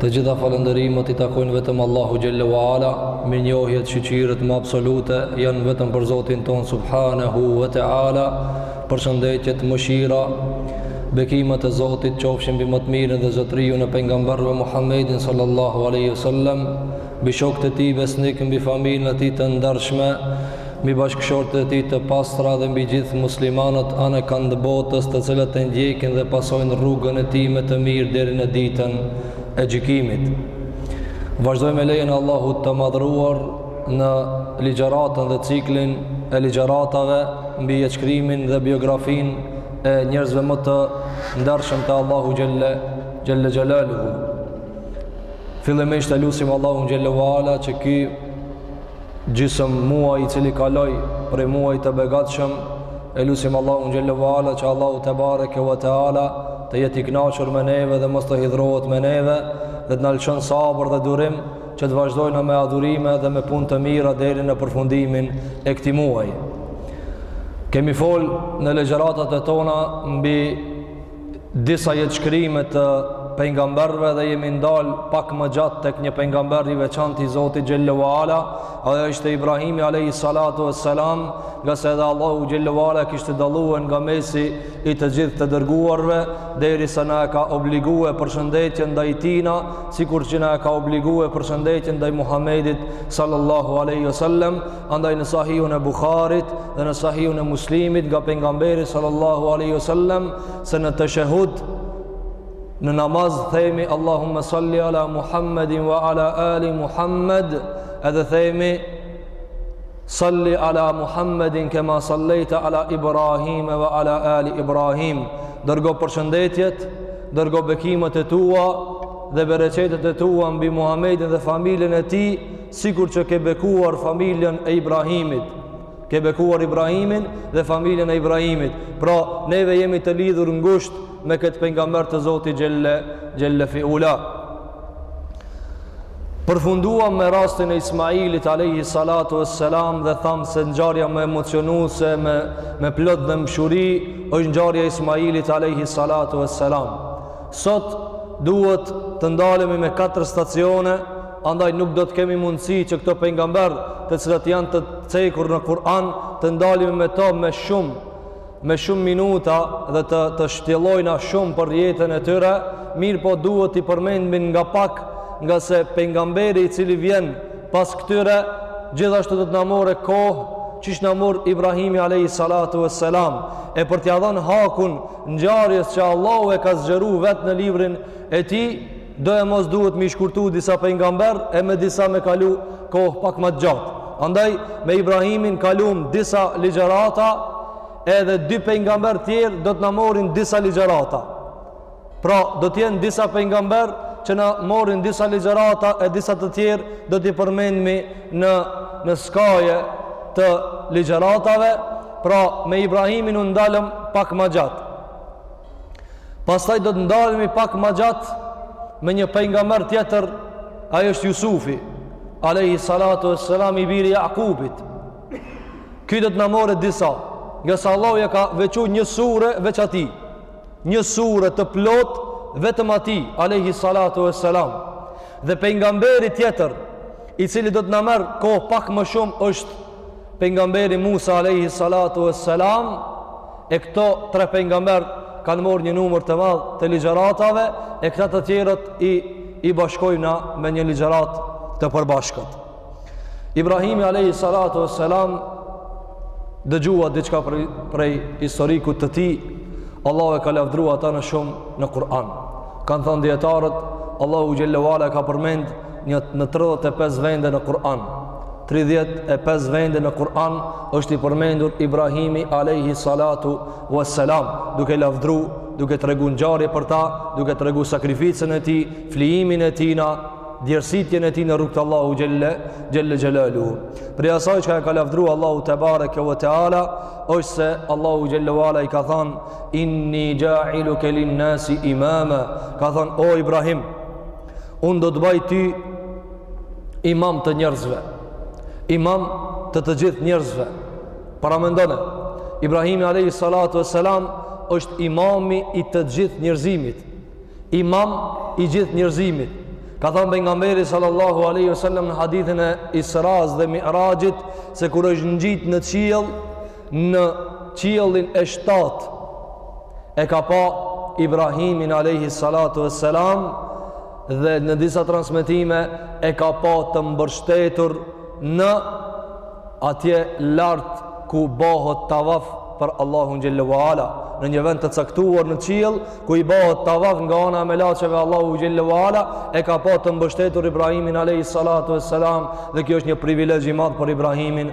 Të gjitha falënderimet i takojnë vetëm Allahut Xhelle wa Ala, mirënjohjet shyqyret më absolute janë vetëm për Zotin tonë Subhanehu wa Teala, përshëndetjet, mëshira, bekimet e Zotit qofshin mbi më të mirën dhe zotëriun e pengamberëve Muhammedin sallallahu aleyhi sallam, mbi shokët e tij besnikë, mbi familjen e tij të ndershme, mbi bashkëshortet e tij të pastra dhe mbi gjithë muslimanët anë e kënd botës të cilët e ndjekin dhe pasojnë rrugën e tij me të mirë deri në ditën e gjykimit. Vazhdojmë me lejen e Allahut të madhëruar në ligjëratën dhe ciklin e ligjëratave mbi jetëshkrimin dhe biografinë e njerëzve më të ndershëm të Allahut Xhelle Xhelaluhu. Fillimisht e lusim Allahun xhelle ve ala që ky gjysëm muaj i cili kaloi prej muajit të begatshëm, e lusim Allahun xhelle ve ala që Allahu tebareke ve teala të jetë i kënaqur me neve dhe mos të hidhërohet me neve dhe të na lëshon sabër dhe durim që të vazhdojmë me adhurime dhe me punë të mira deri në përfundimin e këtij muaji. Kemi fol në ligjëratat e tona mbi disa jetëshkrime të pengamberëve dhe jemi ndal pak më gjatë tek një pengamber i veçantë i Zotit Xhelle ve Ala ai ishte Ibrahimi Alejhi Salatu ve Selam ngase edhe Allahu Xhelle ve Ala kishte dallue nga mesi i të gjithë të dërguarve derisa na e ka obligue përshëndetjen ndaj tina sikur që na e ka obligue përshëndetjen ndaj Muhammedit Sallallahu Alejhi ve Sallam Andaj në sahihun e Buharit dhe në sahihun e Muslimit nga pejgamberi sallallahu alaihi wasallam se në teshehud në namaz themi Allahumma salli ala Muhammedin wa ala ali Muhammed edhe themi salli ala Muhammedin kema sallejta ala Ibrahim wa ala ali Ibrahim dërgo përshëndetjet dërgo bekimet e tua dhe bereqetet e tua mbi Muhammedin dhe familjen e tij Sikur që ke bekuar familjen e Ibrahimit, ke bekuar Ibrahimin dhe familjen e Ibrahimit. Pra, neve jemi të lidhur ngushtë me këtë pengamber të Zotit Xhelle, Xhelle fi Ula. Përfunduam me rastin e Ismailit Alejhi Salatu ve Selam dhe thamë se ngjarja më emocionuese me, me plot dhembshuri është ngjarja e Ismailit Alejhi Salatu ve Selam. Sot duhet të ndalemi me 4 stacione Andaj nuk do të kemi mundësi që këto pejgamberë, të cilët janë të cekur në Kur'an, të ndalemi me to me shumë me shumë minuta dhe të të shtjellojna shumë për jetën e tyre, mirëpo duhet t'i përmendim nga pak, ngase pejgamberi i cili vjen pas këtyre gjithashtu do të na marrë kohë qysh na mori Ibrahimi alayhi salatu vesselam e për t'ia dhanë hakun ngjarjes që Allahu e ka zgjeru vetë në librin e tij Do e mos duhet me i shkurtu disa pejgamber e me disa me kalu kohë pak më të gjatë. Andaj me Ibrahimin kalum disa ligjërata edhe dy pejgamber tjerë do të na morin disa ligjërata. Pra do të jenë disa pejgamber që na morin disa ligjërata e disa të tjerë do t'i përmendmi në skaje të ligjëratave, pra me Ibrahimin u ndalëm pak më gjatë. Pastaj do të ndalemi pak ma gjatë me një pengamber tjetër, ai është Jusufi, alehi salatu e selam i biri i Jakubit. Ky do të na morë disa, ngase Allahu ja ka veçu një sure veç atij, një sure të plotë vetëm atij, alehi salatu e selam. Dhe pengamberi tjetër, i cili do të na merr kohë pak më shumë është pengamberi Musa Alehi Salatu e Selam e këto tre pengamber kanë mor një numër të madh të ligjëratave e këta të tjerët i, i bashkojna me një ligjëratë të përbashkët Ibrahimi Alehi Salatu e Selam dëgjua diçka prej, prej historikut të tij Allahu e ka lavdru atë në shumë në Kur'an kanë thanë dijetarët Allahu xhelle wala e ka përmend Një në 35 vende në Kur'an. 35 vende në Kur'an është i përmendur Ibrahimi alayhi salatu wassalam, duke lavdru, duke tregu ngjarje për ta, duke tregu sakrificën e tij, flijimin e tij, djersitjen e tij në rrugë t'Allahut xhelle xhelalu. Prej asaj që e ka lavdru Allahu te bareke ve teala, është se Allahu xhelle wala i ka thënë inni ja'iluka lin-nasi imama. Ka thënë o Ibrahim, Unë do të baj ty imam të njerëzve, imam të të gjithë njerëzve. Paramendone, Ibrahimi Alehi Salatu e Selam është imami i të gjithë njerëzimit, imam i gjithë njerëzimit. Ka thanë pejgamberi sallallahu aleyhi sallam në hadithin e Israsë dhe Mi'raxhit, se kur është ngjit në qiell, në qiellin e shtatë e ka pa Ibrahimin alayhi salatu vesselam dhe në disa transmetime e ka pa të mbështetur në atje lart ku bëhet tavaf për Allahun xhelle wa ala në një vend të caktuar në qiell ku i bëhet tavaf nga ana e melaqeve Allahut xhelle wa ala e ka pa të mbështetur Ibrahimin alayhi salatu vesselam dhe kjo është një privilegj i madh për Ibrahimin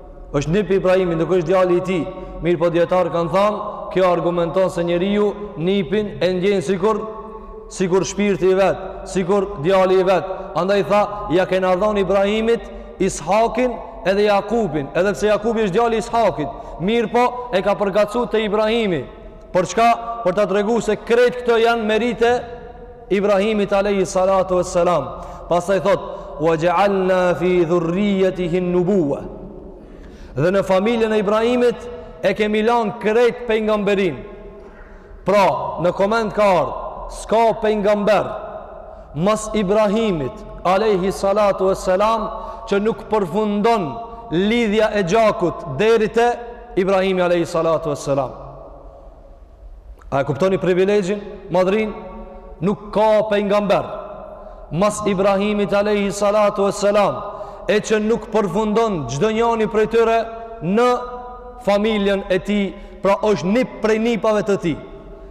është nip i Ibrahimit, nuk është djali i tij. Mirëpo dijetarët kanë thanë, kjo argumenton se njeriu nipin e ndjen sikur sikur shpirti i vet, sikur djali i vet. Andaj tha, ja kena dhon Ibrahimit Ishakin edhe Jakubin, edhe pse Jakubi është djali i Ishakit. Mirëpo e ka përgatësuar te Ibrahimi. Për çka? Për ta treguar se krejt këto janë meritë e Ibrahimit alayhi salatu wassalam. Pastaj thot: "Wa ja'alna fi dhurriyyatihi an-nubuwa." Dhe në familjen e Ibrahimit e kemi lanë krejt pejgamberinë. Pra, në koment ka ardh, s'ka pejgamber mas Ibrahimit alayhi salatu wassalam që nuk përfundon lidhja e gjakut deri te Ibrahimi alayhi salatu wassalam. A e kuptoni privilegjin, madrin? Nuk ka pejgamber mas Ibrahimit alayhi salatu wassalam, e që nuk përfundon çdo njani prej tyre në familjen e tij, pra është nip prej nipave të tij.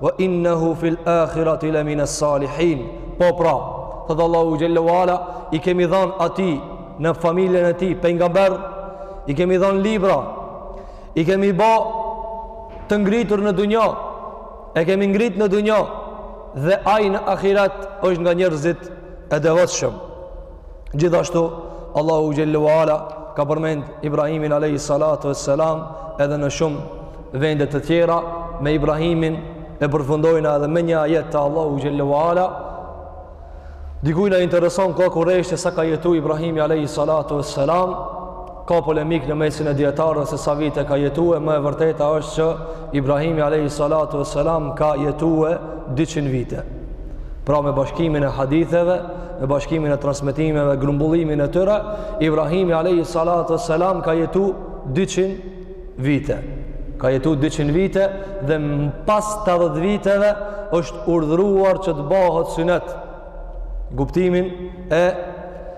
Wa innahu fil akhirati la min as-salihin. Po pra, thot Allahu xhallahu ala, i kemi dhanë atij në familjen e tij pejgamber, i kemi dhanë libra, i kemi ba të ngritur në dunja, e kemi ngrit në dunja dhe ai në ahirat është nga njerëzit e devotshëm. Gjithashtu, Allahu Xhelle Ala ka përmend Ibrahimin Alehi Salatu e Selam edhe në shumë vende të tjera me Ibrahimin e përfundojna edhe me një ajet të Allahu Xhelle Ala dikujna i intereson ka kurreshtje sa ka jetu Ibrahimi Alehi Salatu e Selam Ka polemikë në mesin e dijetarëve se sa vite ka jetu, e më e vërteta është që Ibrahimi alayhi salatu vesselam ka jetuar 200 vite. Pra me bashkimin e haditheve, me bashkimin e transmetimeve, grumbullimin e tyre, Ibrahimi alayhi salatu vesselam ka jetu 200 vite. Ka jetu 200 vite dhe pas 80 viteve është urdhëruar që të bahet synet. Kuptimin e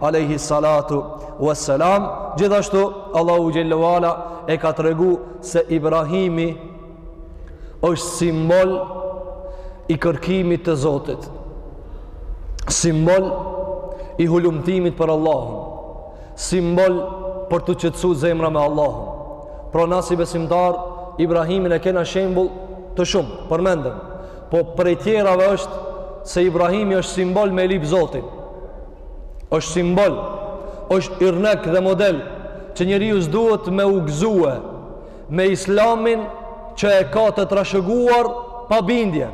alejhi salatu u selam gjithashtu Allahu xhelle ala e ka tregu se Ibrahimi është simbol i kërkimit të Zotit simbol i hulumtimit për Allahun simbol për t'u qetësu zemra me Allahun pra na si besimtarë Ibrahimin e kena shembull të shumë, përmendëm po prej tjerave është se Ibrahimi është simbol me lyp Zotin është simbol, është yrnek dhe model që njeriu s'duhet me u gëzue me islamin që e ka të trashëguar pa bindje.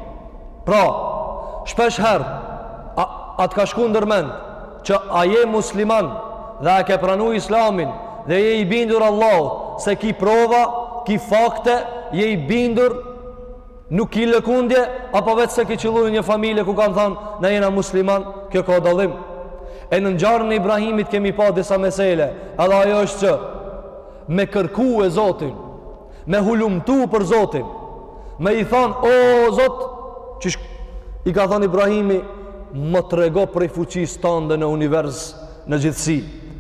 Pra, shpesh herë, a të ka shku ndër mend që a je musliman dhe a ke pranu islamin dhe je i bindur në Allah se ki prova, ki fakte, je i bindur Nuk ki lëkundje, apo veç se ki qëllu në një familje ku kanë thanë, na jena musliman, kjo ka dallim. E në ngjarjen e Ibrahimit kemi pa disa mesele, edhe ajo është që me kërkue Zotin, me hulumtu për Zotin, me i thanë, o Zot, që shk... i ka thanë Ibrahimi, më trego prej fuqisë tande në univers, në gjithësi.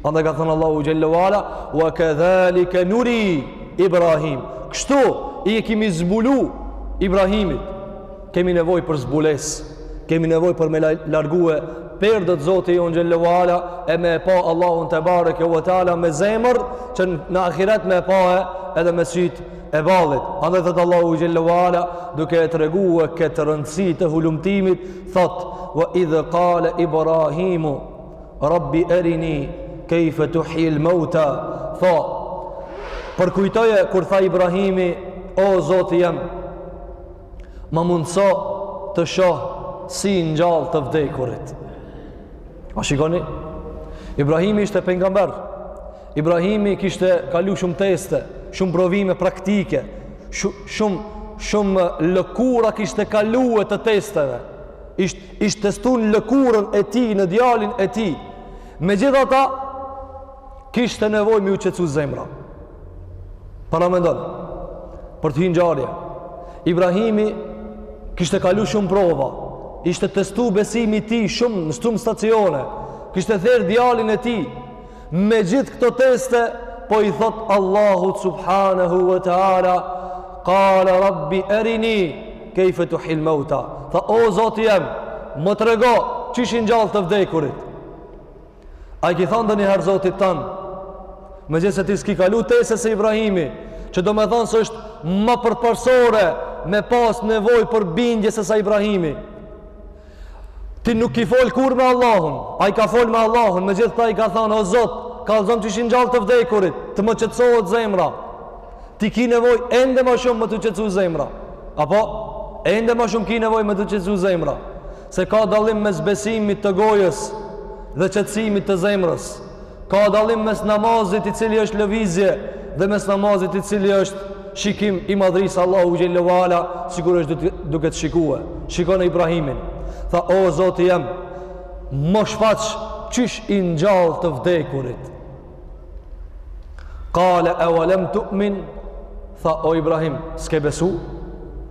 Andaj ka thënë Allahu Xhelle ve Ala, ve kedhalike nuri Ibrahim. Kështu ia kemi zbulu Ibrahimit. Kemi nevojë për zbulesë, kemi nevojë për me largue perdet Zoti jonë Xhelle ve Ala e me e pa Allahun tebareke ve teala me zemër që në ahiret me e pa edhe me sytë e ballit. Andaj thotë Allahu Xhelle ve Ala duke e tregue këtë rëndësi të hulumtimit, thotë, ve idh kale Ibrahimu, Rabbi erini kejfe tuhjil mauta tha përkujtoje kur tha Ibrahimi o zoti jem ma mundëso të shoh si i ngjall të vdekurit a shikoni Ibrahimi ishte pejgamber Ibrahimi kishte kalu shumë teste shumë provime praktike shumë shumë lëkura kishte kalue të testeve Ishte ishte testu n'lëkurën e tij, në djalin e tij. Megjithatë, kishte nevojë me iu qetësu zemra. Paramendone, për të hi n'ngjarje. Ibrahimi kishte kalu shumë prova, ishte testu besimi i tij shumë në shumë stacione, kishte therë djalin e tij, Me gjithë këto teste po i thot Allahut subhanahu wa taala kale rabbi erini kejfe tuhjil mauta tha o zoti jem më trego qysh i ngjall të vdekurit a i ki thon ndonjëherë zotit tand megjithëse ti s'ki kalu teste si Ibrahimi që domethonë se është ma parësore me pas nevojë për bindje sesa Ibrahimi Ti nuk ki fol kurrë me Allahun. Ai ka fol me Allahun, megjithatë i ka thonë, o Zot, kallëzom qysh i ngjall të vdekurit, të më qetësohet zemra. Ti ki nevojë ende ma shumë me t'u qetësu zemra. Apo, ende ma shumë ki nevojë me t'u qetësu zemra. Se ka dallim mes besimit të gojës dhe qetësimit të zemrës. Ka dallim mes namazit i cili është lëvizje dhe mes namazit i cili është shikim i madhërisë Allahu Xhelle ve Ala sikur është duke të shikue. Shikone Ibrahimin. Tha, o, Zoti jem, më shfaq qysh i ngjall të vdekurit. Kale eve lem tu'min, tha, o, Ibrahim, s'ke besu?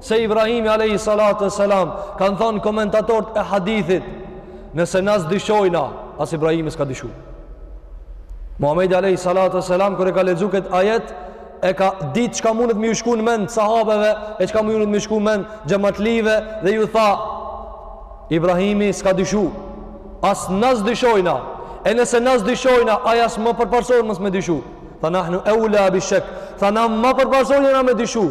Se Ibrahimi alejhi salatu e selam kanë thanë komentatorët e hadithit nëse na s'dyshojna as Ibrahimi s'ka dyshu. Muhamedi alejhi salatu e selam kur e ka lexu këtë ajet e ka ditë çka mundet me ju shku në mend sahabeve e çka mundet me ju shku në mend xhamatlive dhe ju tha Ibrahimi s'ka dyshu as na s'dyshojna e nëse na s'dyshojna ai asht ma përparsor mos me dyshu tha nahnu eula bi shek tha na ma përparsor jena me dyshu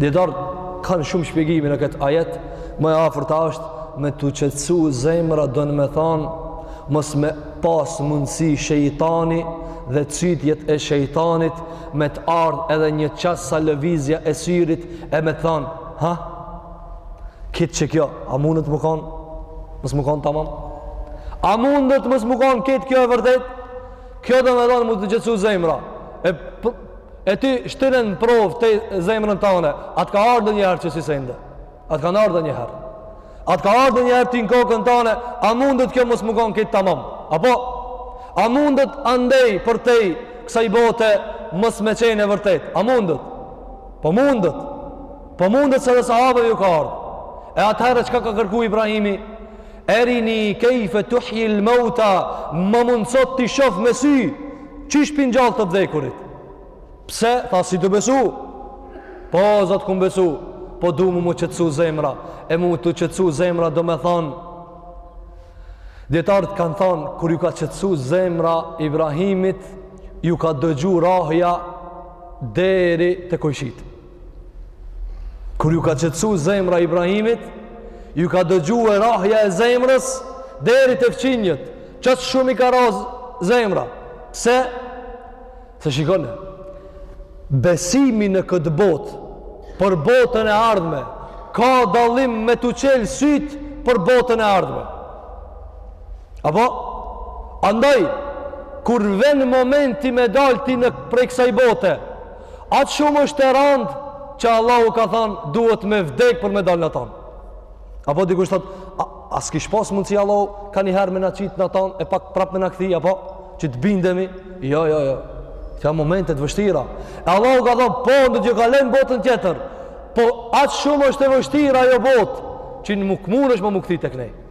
Dijetarët kanë shumë shpjegime në këtë ajet, më e afërta është me t'u qetsu zemra do me thanë, mos me pas mundësi shejtani dhe cytjet e shejtanit me të ardhë edhe një çast sa lëvizja e syrit e me të thanë, ha? Kejt qikjo, a mundet mu konë, mos mu konë tamam? A mundet mos mu konë kejt kjo e vërtetë? Kjo do me thanë me t'u qetsu zemra, e E ti shtire në provë ti zemrën tane, a të ka ardhë ndonjëherë qësi sende. A të kanë ardhë ndonjëherë. A të ka ardhë ndonjëherë ty në kokën tane, a mundet kjo mos mu konë kejt tamam. Apo, a mundet andej përtej kësaj bote mos me qenë e vërtetë. A mundet? Po mundet. Po mundet se edhe sahabëve ju ka ardhë. E atëherë çka ka kërku Ibrahimi? Erini kejfe tuhjil mauta, ma mundëso t'i shof me sy, Qysh po i ngjall të vdekurit? Pse? Tha s'je tu besu? Po, Zot kam besu, po du mu m'u qetësu zemra, e me t'u qetësu zemra do me thonë, dijetarët kanë thonë, kur ju ka qetësu zemra Ibrahimit, ju ka dëgju rrahja deri te kojshitë. Kur ju ka qetësu zemra Ibrahimit, ju ka dëgju e rrahja e zemrës, deri te fqinjët, qaq shumë i ka rrah zemra. Se, se shikone, besimi në këtë botë, për botën e ardhme, ka dallim me t'u çelë sytë për botën e ardhme. Apo, andaj, kur vjen momenti me dal tinë prej kësaj bote, Aq shumë është e randë që Allahu ka thanë duhet me vdekë për me dalë n'atë anë. Apo dikush thotë, a, a s'kish pas mundësi Allahu kanjëherë me na qitë n'atë anë e pak prap me na kthy, apo që të bindemi? Jo, jo, jo. Këta momente t'vështira. E Allahu ka thanë, po, në të gjëkalen botën tjetër. Po, aq shumë është e vështirë ajo botë që nuk mundesh ma mu kthy ti kënej.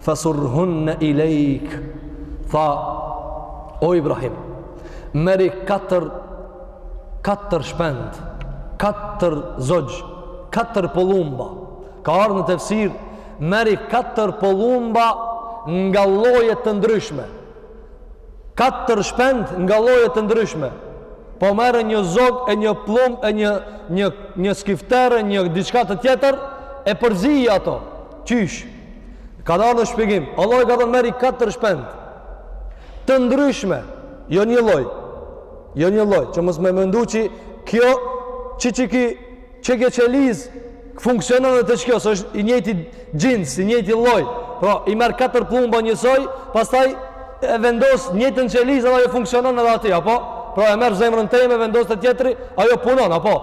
Fasurhunne ilejk Tha O Ibrahim Merri katër Katër shpend Katër zogj Katër pëllumba Ka ardhë në tefsir Merri katër pëllumba Nga lloje të ndryshme Katër shpend Nga lloje të ndryshme Po merr një zog e një pllumb E një, një, një skifter e Një diçka të tjetër E përziji ato Qysh Ka ardhë në shpjegim, Allah i ka thënë merri katër shpend, të ndryshme, jo një lloj, jo një lloj, që mos me mendu që kjo, që që ki, që kjo qelizë, funksionon dhe te kjo, se është i njëjti xhins, i njëjti lloj, pra i merr katër pllumba njësoj, pastaj e vendos njëjtën qelizë dhe ajo funksionon edhe aty, apo? Pra e merr zemrën teme, e vendos te tjetri, ajo punon, apo?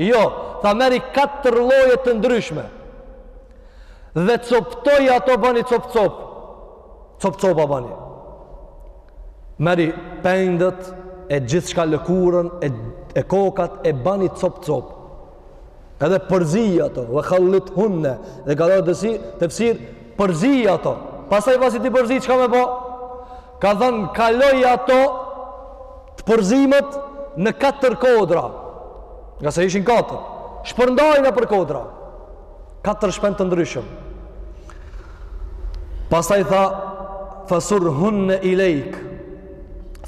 Jo, tha merri katër lloje të ndryshme, dhe coptoji ato bani cop cop cop copa bani merri pendët e gjithçka lëkurën e, e kokat e bani cop cop edhe përziji ato dhe khallit hunne dhe ka ardhë si tefsir përziji ato pastaj pasi t'i përzish çka me bo ka thënë kaloji ato të përzimet në katër kodra ngase ishin katër shpërndaji nëpër kodra katër shpend të ndryshëm. Pastaj tha fasurhunne ilejk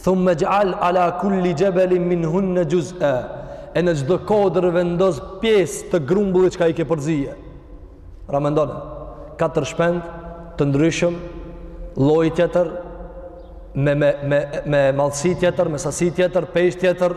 thumme xh'al ala kulli xhebelin minhunne xhuz'e e në çdo kodër vendos pjesë të grumbullit çka i ke përzije paramendone katër shpend të ndryshëm lloj tjetër me, me, me, me madhsi tjetër me sasi tjetër peshë tjetër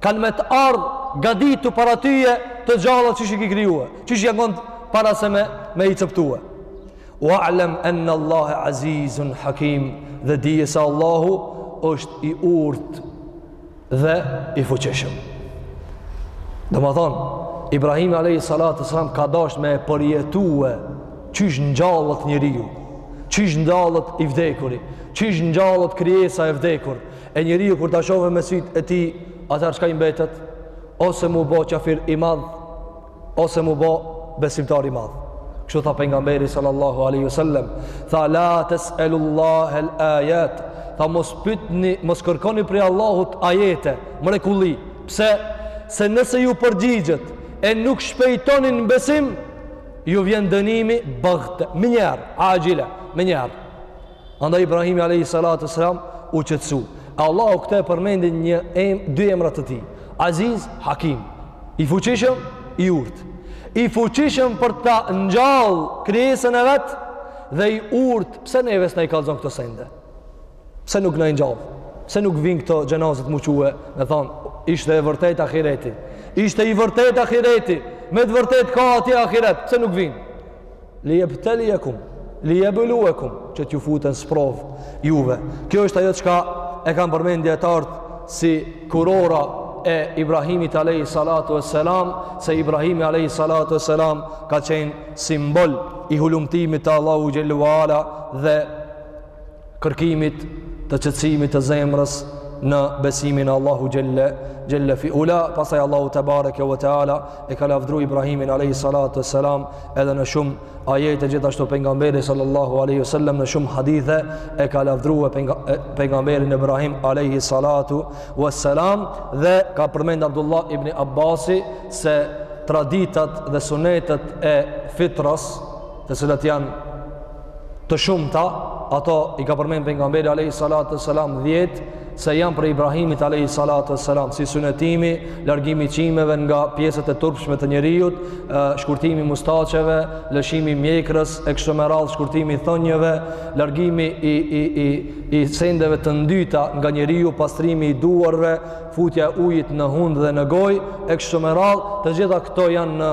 Kanë me të ardhë gaditu para teje të gjalla qysh i ki krijue, qysh janë kanë para se me me i coptue. Wa'lam an Allah azizun hakim dhe dije se Allahu është i urtë dhe i fuqishëm. Domethonë, Ibrahim a.s. ka dashtë me përjetue qysh ngjallet njeriu, qysh ngjallet i vdekuri, qysh ngjallet krijesa e vdekur, E njeriu kur ta shofë me sytë e tij, atëherë çka i mbetet? Ose m'u bo qafir i madh, ose m'u bo besimtar i madh. Kështu tha pejgamberi sallallahu alaihi wasallam, tha la tasalullaha alayat, tha mos pyetni, mos kërkoni prej Allahut ajete, mrekulli. Pse? Se nëse ju përgjigjet e nuk shpejtoni në besim, ju vjen dënimi bagte, menjëherë, axhile, menjëherë. Andaj Ibrahimi alayhi salatu selam u qetësu. Allahu këtë e përmendi një em, dy emra të tij. Aziz, Hakim. I fuqishëm, i urtë. I fuqishëm për ta ngjall krijesën e vet dhe i urtë pse neves na i kallzon këto sende. Pse nuk na i ngjall? Pse nuk vin këto xhenazet më quhe, me thon, ishte e vërtet ahireti. Ishte i vërtet ahireti. Me të vërtet ka atje ahiret, pse nuk vin? Li ebtelijekum, li ebuluekum, që t'ju fut në sprovë juve. Kjo është ajo çka e kanë përmend dijetarët si kurora e Ibrahimit alayhi salatu wassalam, se Ibrahimi alayhi salatu wassalam ka qenë simbol i hulumtimit të Allahu xhelle ue ala dhe kërkimit të qetësimit të zemrës në besimin e Allahu xhelle, xhelle fi ula, pastaj Allahu tebareke ve teala, e ka lavdru Ibrahimin alayhi salatu wassalam, edhe në shumë ajete gjithashtu pejgamberi sallallahu aleyhi sallam, në shumë hadithe e ka lavdrue pejgamberin Ibrahim alayhi salatu wassalam, dhe ka përmend Abdullah ibn Abbasi se traditat dhe sunetet e fitras, të cilat janë të shumta, ato i ka përmend pejgamberi alayhi salatu wasalam 10 se janë prej Ibrahimit alayhi salatu wasalam, si sunetimi, largimi i qimeve nga pjesët e turpshme të njeriut, shkurtimi i mustaqeve, lëshimi i mjekrës, e kështu me radhë shkurtimi i thonjeve, largimi i i i i sendeve të ndyta nga njeriu, pastrimi i duarve, futja e ujit në hundë dhe në gojë, e kështu me radhë, të gjitha këto janë në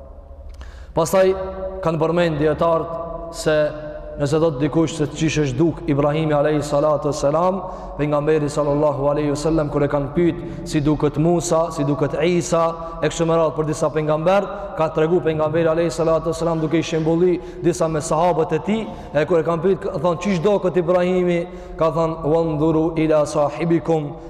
Pastaj kanë përmend dijetarët se nëse don dikush se qysh është duk Ibrahimi alayhi salatu wassalam, pejgamberi sallallahu alaihi wasallam kur e kanë pyet si duket Musa, si duket Isa, e kështu me radhë për disa pejgamber, ka tregu pejgamberi alayhi salatu wassalam duke i shembëlly disa me sahabët e tij, e kur e kanë pyet kanë thonë qysh doket Ibrahimi, ka thonë wanduru ila sahibikum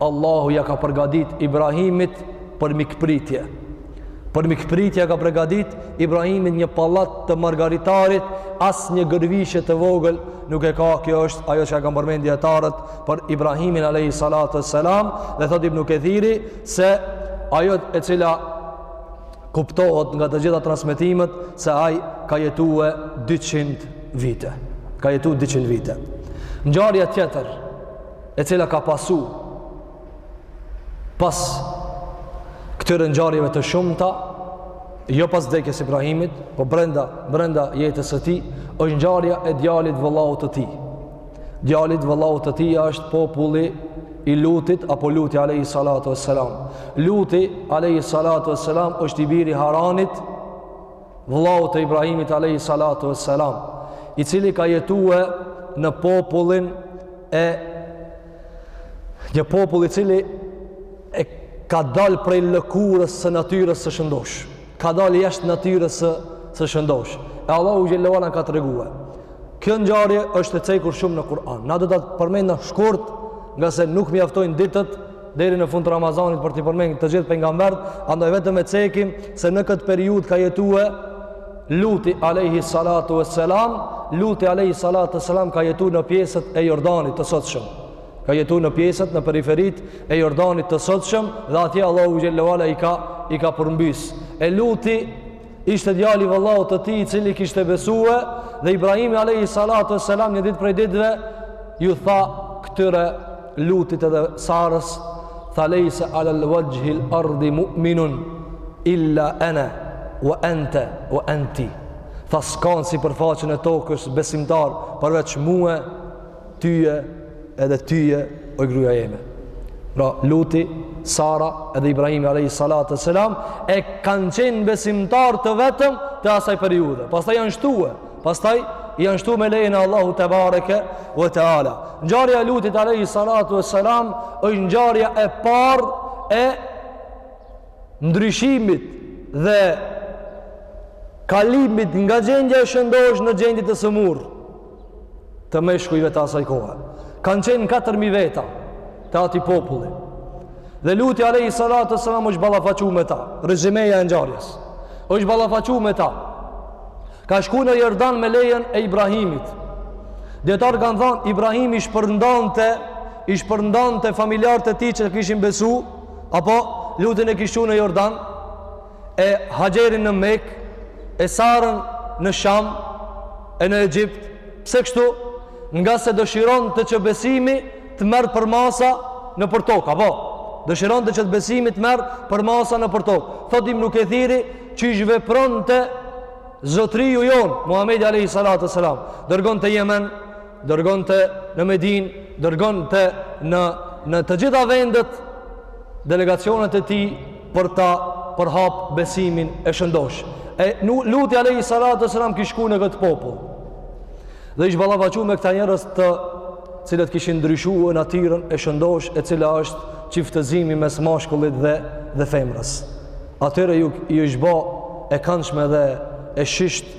Allahu ja ka përgadit Ibrahimit për mikpritje. Për mikpritje ja ka përgadit Ibrahimit një pallat të margaritarit, asnjë gërvishje të vogël nuk e ka, kjo është ajo çka e kanë përmend dijetarët për Ibrahimin alayhi salatu wassalam, dhe thotë Ibn Kethiri se ajo e cila kuptohet nga të gjitha transmetimet se ai ka jetue 200 vite. Ka jetu 200 vite. Ngjarja tjetër, e cila ka pasu pas këtyre ngjarjeve të shumta, jo pas vdekjes Ibrahimit, po brenda brenda jetës së tij, është ngjarja e djalit vëllaut të tij. Djalit vëllaut të tij është populli i Lutit apo Luti alayhi salatu wassalam. Luti alayhi salatu wassalam është i biri i Haranit vëllaut të Ibrahimit alayhi salatu vesselam, i cili ka jetue në popullin e një popull i cili e ka dal prej lëkurës së natyrës së shëndosh. Ka dal jashtë natyrës së, së shëndosh. E Allahu xhel-le ve ala ka tregue. Kjo ngjarje është e cekur shumë në Kur'an. Na do ta përmendna shkurt, ngase nuk mjaftojnë ditët deri në fund të Ramazanit për t'i përmend të gjithë pejgamberët, andaj vetëm e cekim se në këtë periudhë ka jetuar Luti alayhi salatu wassalam, Luti alayhi salatu wassalam ka jetuar në pjesët e Jordanit të sotshëm. Ka jetuar në pjesët në periferitë e Jordanit të sotshëm dhe atje Allahu xhel-le ve ala i ka i ka përmbys. E Luti Ishte djali i vëllaut të tij i cili kishte besue dhe Ibrahimi alayhi salatu wassalam një ditë prej ditëve ju tha këtyre lutit edhe Sarës tha lejse alal wajhi l ardi mu'minun illa ana wa anta wa anti tha s'ka n'sipërfaqen e tokës besimtar përveç mue Tyje edhe tyje oj gruja jeme. Pra, Luti, Sara edhe Ibrahimi alayhi salatu wassalam kanë qenë besimtarë të vetëm të asaj periudhe. Pastaj janë shtue, pastaj janë shtue me lejën e Allahut tebareke ve teala. Ngjarja e Lutit alayhi salatu wassalam është ngjarja e par e ndryshimit dhe kalimit nga gjendja e shëndosh në gjendje të sëmurë. të meshkujve të asaj kohe. Kanë qenë 4.000 veta të atij populli. Dhe Luti alayhi salatu wassalam është ballafaqu me ta, rezymeja e ngjarjes, është ballafaqu me ta. Ka shku në Jordan me lejen e Ibrahimit. Dijetarët kanë thanë, Ibrahimi i shpërndante, i shpërndante familjarët e tij që kishin besu, apo Lutin e kish çu në Jordan, e Haxherin në Mekë, e Sarën në Sham e në Egjipt. Pse kështu? Ngase dëshironte që besimi të marrë përmasa nëpër tokë, apo? Dëshironte që besimi të marrë përmasa nëpër tokë. Thotë Ibnu Kethiri qysh vepronte zotëriu jonë, Muhammedi a.s. Dërgonte Jemen, dërgonte në Medinë, dërgonte në, në të gjitha vendet delegacionet e tij për ta përhap besimin e shëndosh. E Luti alayhi salatu wassalam kish shku në këtë popull. Dhe ish ballafaqu me këta njerëz të cilët kishin ndryshue natyrën e shëndosh e cila është çiftëzimi mes mashkullit dhe, dhe femrës. Atyre ju, ju ish ba e kandshme dhe e shishtë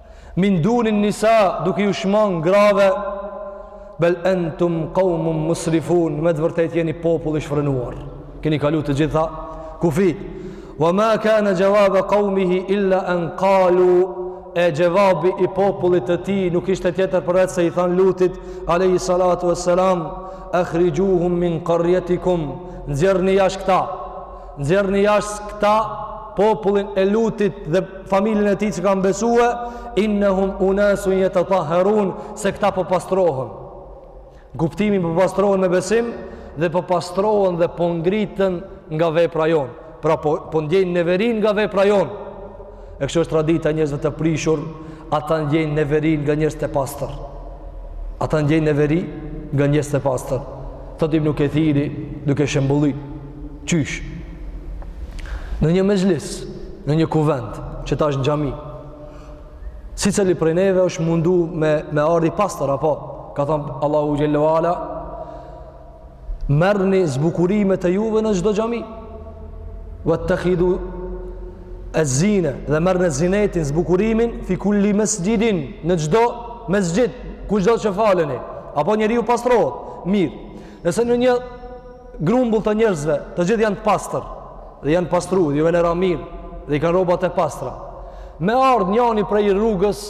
Min dunin-nisa duke ju shmang grave Bel entum kaumun musrifun Me të vërtetë jeni popull i shfrenuar Keni kalu të gjitha kufijt Wa ma kane xhevabe kaumihi illa en kalu E xhevabi i popullit të tij Nuk ishte tjetër përveç se i thanë lutit alejhi salatu ve selam Ehrixhuhum min karjetikum Nxjerrni jashtë këta Nxjerrni jashtë këta popullin e lutit dhe familjen e tij që kanë besuar innahum unasun jetetahherun se këta po pastrohen. Kuptimi po pastrohen me besim dhe po pastrohen dhe po ngriten nga vepra jonë. Pra po, po ndjejnë neveri nga vepra jonë. E kështu është tradita e njerëzve të prishur, ata ndjejnë neveri nga njerëz të pastër. Ata ndjejnë neveri nga njerëz të pastër. Thot Ibnu Kethiri, duke shembulli, qysh. Në një mexhlis, në një kuvend, qe tash në xhami. Secili prej neve është mundu me me ardh i pastër apo ka thanë Allahu xhelle ve ala Merrni zbukurimet e juve në çdo xhami. Vettehidhu ez-zine dhe merrni zinetin, zbukurimin fi kulli mesxhidin, në çdo mesxhid, kudo që faleni, apo njeriu pastrohet. Mirë. Nëse në një grumbull të njerëzve, të gjithë janë të pastër dhe janë pastru, ju vjen era mirë dhe i kanë rrobat e pastra. Me ardh njani prej rrugës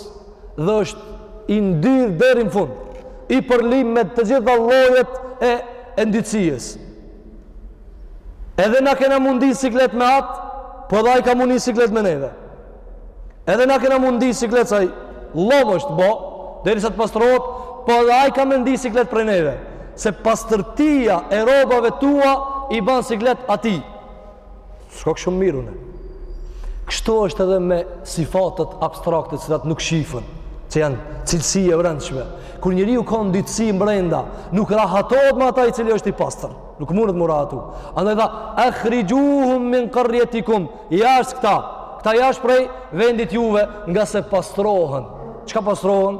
dhe është i ndyrë deri në fund, i përlym me të gjitha llojet e ndytësisë. Edhe na kena me ndi siklet me atë, po edhe ai ka me ndi siklet me neve. Edhe na kena me ndi siklet se ai llom është bo, derisa të pastrohet, po edhe ai ka me ndi siklet prej neve. Se pastërtia e rrobave tua i ban siklet atij. S'kokam shumë mirë unë. Kështu është edhe me sifatet abstrakte të cilat nuk shifen, që janë cilësi e brendshme. Kur njeriu ka ndytësi mbrenda, nuk rahatohet me atë i cili është i pastër. Nuk mundet m'u rahatu. Andaj tha, ehrixhuhum min karjetikum, jashtë këta, këta jashtë prej vendit juve ngase pastrohen. Çka pastrohen?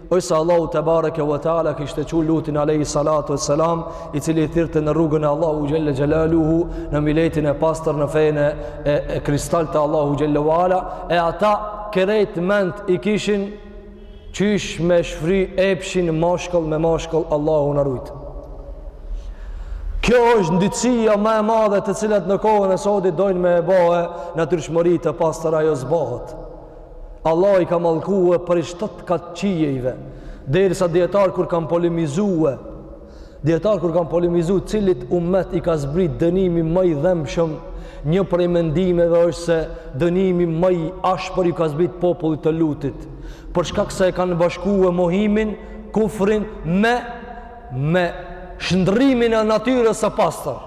Ose Allahu tebareke ve teala kishte çu lutin alejhi salatu vesselam, i cili i thirrte në rrugën e Allahu xhelle xhelaluhu në miletin e pastër në fenë e, e kristal të Allahu xhelle ve ala, e ata krejt mendt i kishin qysh me shfri epshin mashkull me mashkull Allahu na rujt. Kjo është ndytësia më e madhe të cilën në kohën e sodit dojnë me e bo natyrshmëri të pastër ajo s'bohet. Allah i ka malkue prej shtatë kat qiejve, derisa dijetarët kur kanë polemizue, dijetarët kur kanë polemizu cilit umet i ka zbrit dënimi më i dhembshëm, një prej mendimeve është se dënimi ma i ashpër i ka zbrit popullit të Lutit, për shkak se e kanë bashkue mohimin, kufrin, me, me shndërrimin e natyrës së pastër.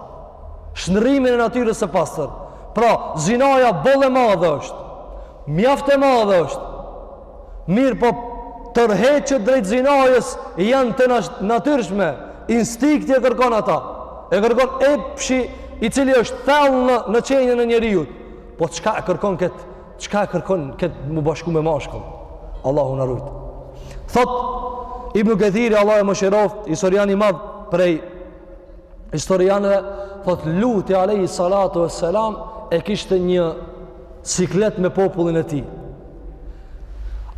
Shndërrimin e natyrës së pastër. Pra, zinaja boll e madhe është. Mjaft e madhe është. Mirëpo tërheqjet drejt zinasë janë të natyrshme. Instinkti e kërkon ata. E kërkon epshi i cili është thellë në, në qenien e njeriut. Po çka e kërkon këtë? Çka e kërkon këtë m'u bashku me mashkull? Allahu na rujt. Thotë Ibn Kethiri, Allahu e mëshiroftë, historian i madhë prej historianëve thotë Luti alejhi salatu uesselam e kishte një siklet me popullin e tij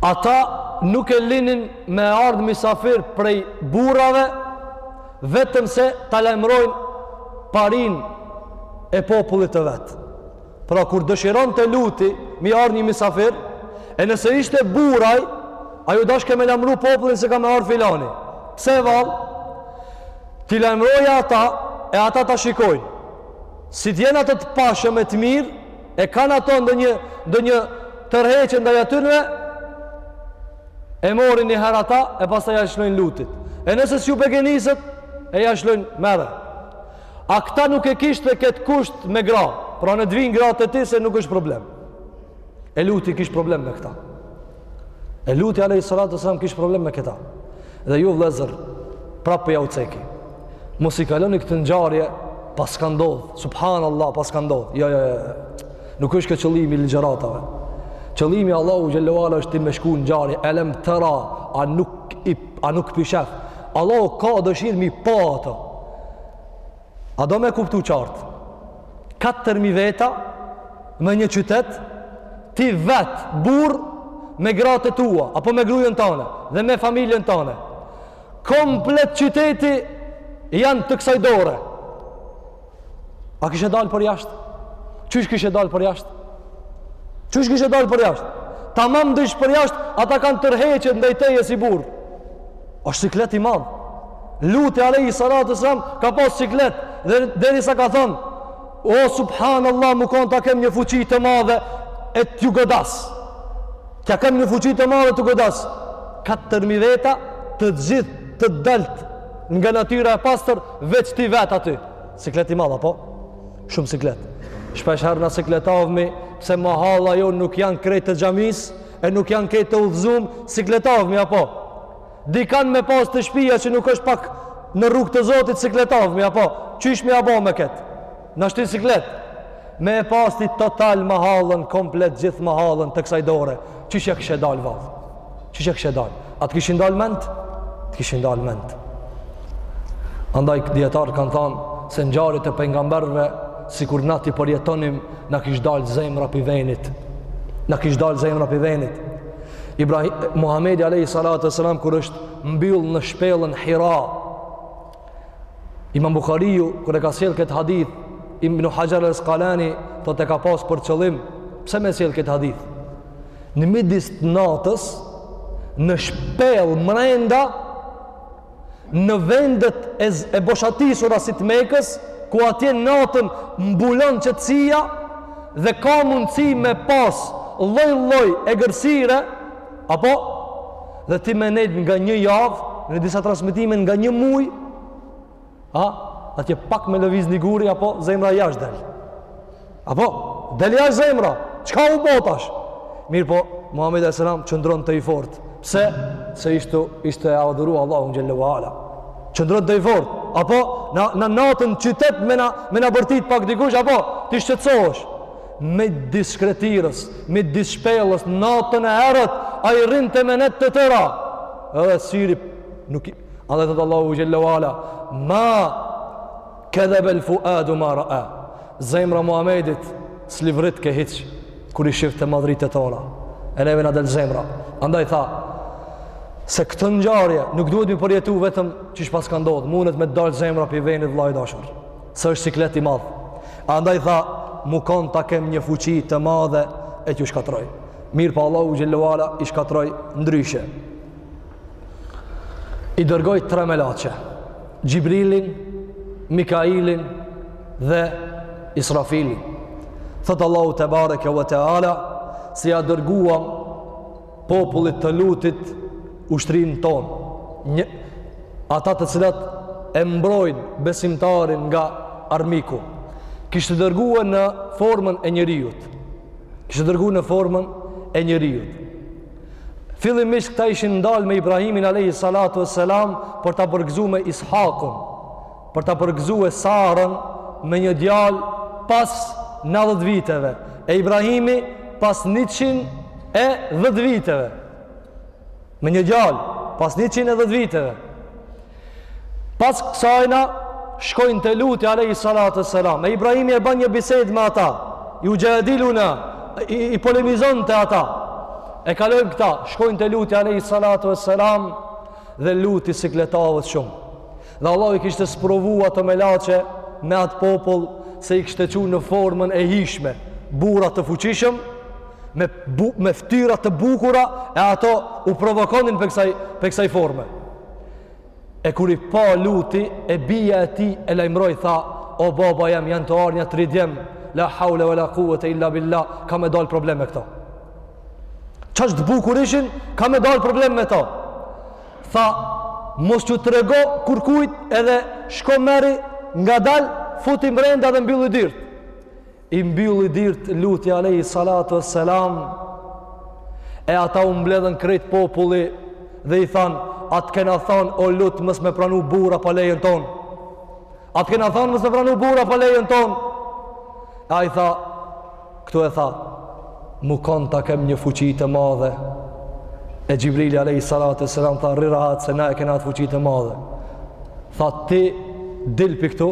ata nuk e linin me ardhë misafir prej burrave vetëm se ta lajmërojnë parinë e popullit të vet Pra kur dëshironte Luti m'i ardh një misafir, e nëse ishte burrë, aj u dashke me lajmëru popullin se ka me ardh filani. Pse vallë, t'i lajmërojë ata, e ata ta shikojnë. Si t'jenë ata të pashëm e të mirë, e kanë ata ndonjë, ndonjë tërheqje ndaj atynve, e morrin një herë ata, e pastaj ja lshojnë Lutit. E nëse s'ju begeniset, e ja lshojnë, merre. A këta nuk e kishin këtë kusht me gra, pra në t'vijnë gra te ti se nuk është problem. E Luti kish problem me këta. E Luti alejhi salatu selam kish problem me këta. Dhe ju vllezër, prapë po jau ceki. Mos i kaloni këtë njarje, pas ka ndodhë, subhanallah, paska ndodhë. Jo, jo, jo, nuk është kjo qëllimi i ligjëratave. Qëllimi i Allahut xhelle ue ala është ti me shku n'ngjarje, elem tera, a nuk, i, a nuk p'e sheh. Allahu ka dëshirë m'i pa ato. A do me e kuptu qartë? Katër mijë veta në një qytet, ti vetë burrë me gratë e tua, apo me grujen tane, dhe me familjen tane. Komplet qyteti janë të kësaj dore. A kishe dalë përjashtë? Qysh kishe dalë përjashtë? Qysh kishe dalë përjashtë? Tamam n'dalsh përjashtë, ata kanë tërheqjet ndaj teje si burrë. O siklet i madh. Luti alayhi salatu selam ka pas siklet dhe derisa ka thon O subhanallahu mu kon ta kem një fuçi të madhe e t'ju godas. Ta kem një fuçi të madhe t'ju godas. Katër mijë veta të gjithë të dalt nga natyra e pastër veç ti vet aty. Siklet i madh apo? Shumë siklet. Shpesh herë na sikletavmi pse mahalla jo nuk janë krejt të xhamisë E nuk janë krejt të udhëzum sikletavmi apo? Dikan me pas te shpia që nuk është pak në rrugë të Zotit sikletavmi apo? Qysh me ia bo me këtë? Na shtin siklet? Me e pas ti total mahallën, komplet gjithë mahallën të kësaj dore. Qysh ia kishe dalë vallë? Qysh ia kishe dalë? A të kishin dalë mend? Të kishin dalë mend. Andaj dijetarët kanë thanë se ngjarjet e pejgamberëve sikur na t'i përjetonim Na kish dal zemra pi venit. Na kish dal zemra pi venit. Ibrahim Muhamedi alayhi salatu wasalam kur është mbyll në shpellën Hira. Imam Buhariu kur e ka sjell kët hadith, Ibn Hajar al-Asqalani thotë e ka pas për qëllim pse me e sjell kët hadith. Në midis të natës në shpellë mrenda në vendet e, e boshatisura si të Mekës, ku atje natën mbulon qetësia dhe ka mundësi me pas lloj-lloj egërsire, apo dhe ti me nejtë nga një javë, në disa transmetime nga një muj, Ha? Atje pak me lëviz një guri, apo zemra jashtë del. Apo? Del jashtë zemra. Çka u bo tash? Mirëpo, Muhammed alejhi selam qëndronte i fortë. Pse? Se ishte, ishte tu e adhuru Allahun xhelle ue ala. Qëndronte i fortë. Apo? Na, na natën qytet me na, me na bërtit pak dikush, apo? Ti shqetësohesh. Midis shkretëtirës, midis shpellës, natën e errët, ai rrinte me net të tëra. Edhe syri nuk i Andaj thotë Allahu xhelle ue ala, ma kedhebel fuadu ma raa. Zemra Muhammedit s'livritke hiç, kur i shifte madhëritë e tona. E neve na del zemra. Andaj tha, se këto ngjarje nuk duhet mi përjetu vetëm qysh pas ka ndodhë, mundet me t'dalë zemra pi venit vllai i dashur. Se është siklet i madhë. Andaj tha, mu kanë ta kem një fuqi të madhe e t'ju shkatrroj. Mirëpo Allahu xhelle ue ala i shkatrroi ndryshe. i dërgoi tre melaqe, Xhibrilin, Mikailin dhe Israfilin. Thotë Allahu tebareke ue teala, se ia dërguam popullit të Lutit ushtrinë tonë, ata të cilat e mbrojnë besimtarin nga armiku. Kishte dërgua në formën e njeriut. Kishte dërgua në formën e njeriut. Fillimisht këta ishin ndalë me Ibrahimin alayhi salatu wassalam për ta përgëzu me Ishakun, për ta përgëzue Sarën me një djalë pas 90 viteve e Ibrahimi pas 110 viteve. Me një djalë pas 110 viteve. Pas kësajna, shkojnë te Luti alejhi salatu e selam. E Ibrahimi e ban një bisedë me ata. Juxhadiluna, i, i polemizonte ata. E kalojnë këta, shkojnë te Luti alejhi salatu e selam dhe Luti sikletavet shumë. Dhe Allahu i kishte sprovu ato melaqe me atë popull se i kishte çu në formën e hijshme, burra të fuqishëm, me, bu, me ftyra të bukura e ato u provokonin prej kësaj, prej kësaj forme. E kur i pa Luti, e bija e tij e lajmëroi, tha, o baba jam, janë të ardh nja tri djem, la haule ve la kuvete illa billah, ka me dalë problem me këto. Qaq të bukur ishin, ka me dalë problem me to. Tha, mos ju trego kurkujt edhe shko merri ngadalë, futi mrenda dhe mbylli dyrt. i mbylli dirt Luti alejhi salatu e selam e ata u mbledhën krejt populli dhe i thanë a të kena thanë o Lut mos me pranu burra pa lejen tonë a të kena thanë mos me pranu burra pa lejen tonë e ai tha këtu e tha mu kon ta kem një fuqi të madhe e Xhibrili alejhi salatu e selam tha rri rahat se na e kena atë fuqi të madhe tha ti dil pi këtu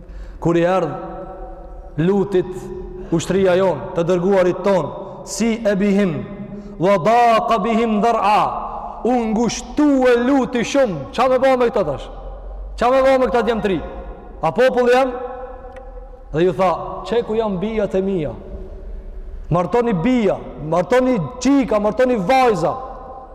Kur i erdh Lutit ushtria jonë të dërguarit tonë si'e bihim wa daqa bihim dhar'a u ngushtue Luti shumë ça me ba me këta tash ça me ba me këta djem të ri a populli jam dhe ju tha qe ku janë bijat e mija martoni bija martoni çika martoni vajza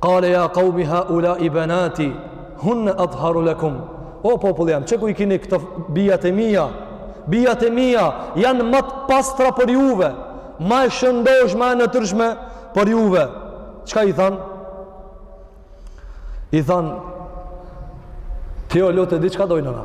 Kale ja kaumi haulai benati, hunne at'haru lekum. O populli jam, qe ku i kini këto bijat e mija? Bijat e mija janë ma të pastra për juve, ma e shëndoshë, ma e natyrshme për juve. Çka i thanë? I thanë, ti o Lut e di çka dojna na?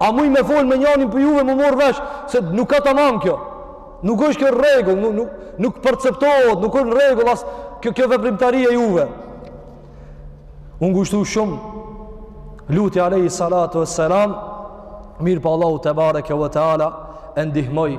A muj me fol me njanin prej juve me marrë vesh se nuk ka tamam kjo. Nuk është kjo rregull, nuk nuk nuk perceptohet, nuk është rregull as kjo kjo veprimtari e juve. U ngushtu shumë Luti alejhi salatu e selam mirëpo Allahu tebareke ve teala e ndihmoi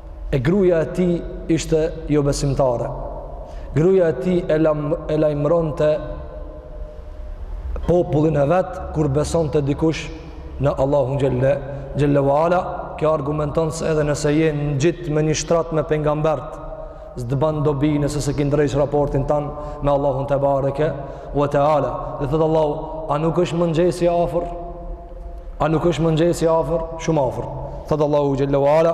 E gruja e tij ishte jobesimtare. Gruja e tij e, lam, e lajmëronte popullin e vet kur besonte dikush në Allahun xhelle ue ala, kjo argumenton se edhe nëse je ngjit me një shtrat me pejgamberët, s'të ban dobi nëse s'e ke ndreq raportin tand me Allahun tebareke ue teala. Dhe thotë Allahu, a nuk është mëngjesi afër? A nuk është mëngjesi afër? Shumë afër. Thotë Allahu xhelle ue ala,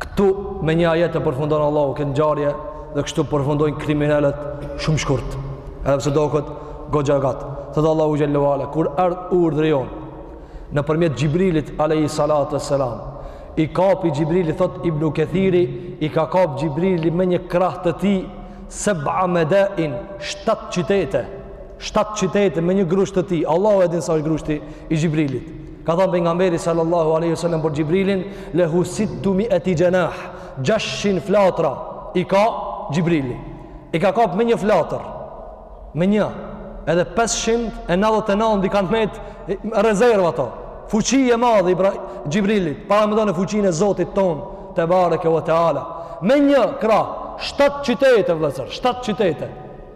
Këtu me një ajet e përfundon Allahu këtë ngjarje dhe kështu përfundojnë kriminelët shumë shkurt. Edhe pse doket goxha gatë. Thotë Allahu xhelle ue ala kur erdh urdhri jonë nëpërmjet Xhibrilit alayhi salatu wassalam i kapi Xhibrili thotë Ibn Kethiri i ka kap Xhibrili me një krah të tij sab'a madain shtatë qytete shtatë qytete me një grusht të tij Allahu e din sa është grushti i Xhibrilit Ka thanë pejgamberi sallallahu alaihi wasallam për Xhibrilin, "Lehu sittu mi'ati janah", 600 flatra i ka Xhibrili. I ka kap me një flatër. Me një. Edhe 599 i kanë met rezervë ato. Fuqi e madhe e Xhibrilit, paramendone fuqinë e Zotit tonë, tebareke ue teala. Me një krah, 7 qytete vllazër, 7 qytete.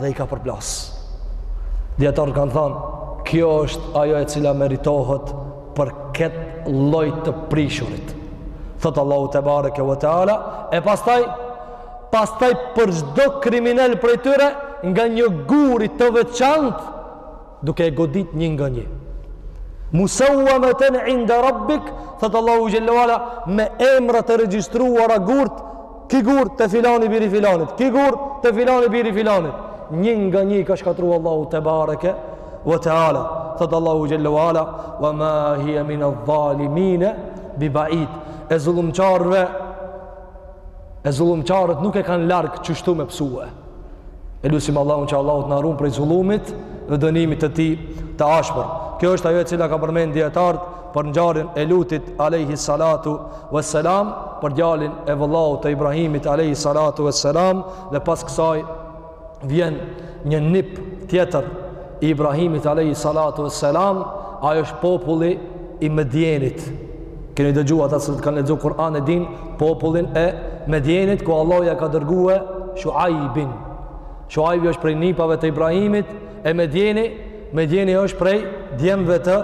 dhe i ka përplas. Dijetarët kanë thanë, kjo është ajo e cila meritohet për këtë lloj të prishurit. Thotë Allahu tebareke ue teala, e pastaj, pastaj për çdo kriminel prej tyre, nga një gur të veçantë, duke e godit një nga një. Musewemeten inda rabbik, thotë Allahu xhelle ue ala, me emra të regjistruara gurët, Ky gur te filani bir i filanit, ky gur te filani bir i filanit. Një nga një i ka shkatërru Allahu tebareke ue teala. Thotë Allahu xhelle ue ala, ue ma hije mine dhalimine bi baid. E zullumqarve, e zullumqarët nuk e kanë larg qështu me pësue. E lusim Allahun që Allahu të na run prej zullumit dhe dënimit të tij të ashpër. Kjo është ajo e cila ka përmend dijetarët, për ngjarjen e Lutit alayhi salatu wassalam për djalin e vëllaut të Ibrahimit alayhi salatu wassalam dhe pas kësaj vjen një nip tjetër i Ibrahimit alayhi salatu wassalam ai është populli i Medjenit keni dëgju ata që kanë lexu Kur'an e dinë popullin e Medjenit ku Allahu ia ka dërguar Shuaibin Shuaibi është prej nipave të Ibrahimit e Medjeni Medjeni është prej djemve të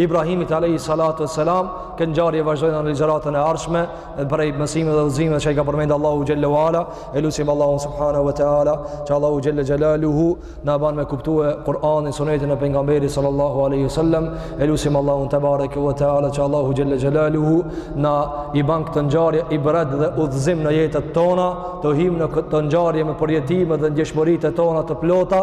Ibrahimit alayhi salatu wassalam, që ngjarje vazhdojmë në ligjëratën e ardhshme e prej mësimeve dhe udhëzimeve që i ka përmendur Allahu xhelle ue ala, e lusim Allahu subhanahu wa taala, që Allahu xhelle xhelaluhu na ban me kuptue Kur'anin, Sunetin e pejgamberit sallallahu alaihi wasallam, e lusim Allahu tebareke wa taala, që Allahu xhelle xhelaluhu na i ban këtë ngjarje ibret dhe udhëzim në jetët tona, të him në këtë ngjarje me përjetime dhe ndjeshmëritë tona të plota.